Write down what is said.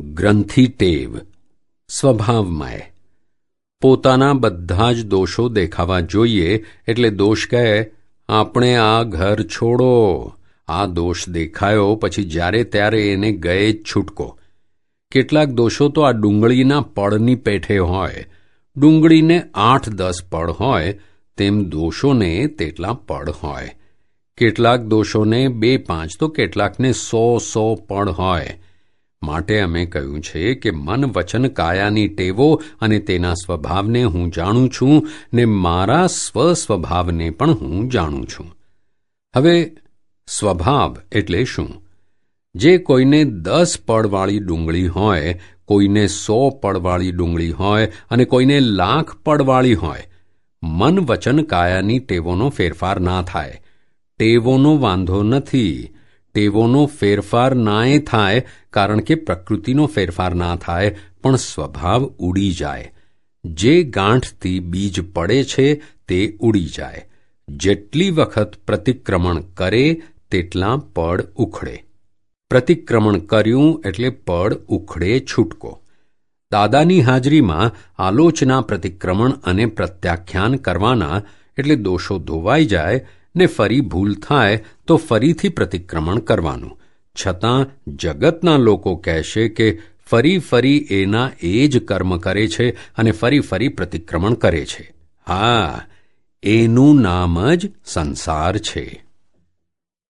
ગ્રંથિ ટેવ સ્વભાવમય. પોતાના બધા જ દોષો દેખાવા જોઈએ એટલે દોષ કહે, આપણે આ ઘર છોડો. આ દોષ દેખાયો પછી જ્યારે ત્યારે એને ગયે જ છૂટકો. કેટલાક દોષો તો આ ડુંગળીના પળની પેઠે હોય. ડુંગળીને આઠ દસ પળ હોય, તેમ દોષોને તેટલા પળ હોય. કેટલાક દોષોને બે પાંચ, તો કેટલાકને સો સો પળ હોય. માટે અમે કહ્યું છે કે મન વચન કાયાની ટેવો અને તેના સ્વભાવને હું જાણું છું ને મારા સ્વ સ્વભાવને પણ હું જાણું છું. હવે સ્વભાવ એટલે શું? જે કોઈને દસ પડવાળી ડુંગળી હોય, કોઈને સો પડવાળી ડુંગળી હોય અને કોઈને લાખ પડવાળી હોય, મન વચન કાયાની ટેવોનો ફેરફાર ના થાય. ટેવોનો વાંધો નથી. ટેવોનો ફેરફાર નાએ થાય, કારણ કે પ્રકૃતિનો ફેરફાર ના થાય, પણ સ્વભાવ ઉડી જાય. જે ગાંઠથી બીજ પડે છે, તે ઉડી જાય. જેટલી વખત પ્રતિક્રમણ કરે, તેટલા પડ ઉખડે. પ્રતિક્રમણ કર્યું એટલે પડ ઉખડે છૂટકો. દાદાની હાજરીમાં આલોચના, પ્રતિક્રમણ અને પ્રત્યાખ્યાન કરવાના એટલે દોષો ધોવાઈ જાય ને ફરી ભૂલ થાય તો ફરીથી પ્રતિક્રમણ કરવાનું. છતાં જગતના લોકો કહેશે કે ફરી ફરી એના એ જ કર્મ કરે છે અને ફરી ફરી પ્રતિક્રમણ કરે છે. હા, એનું નામ જ સંસાર છે.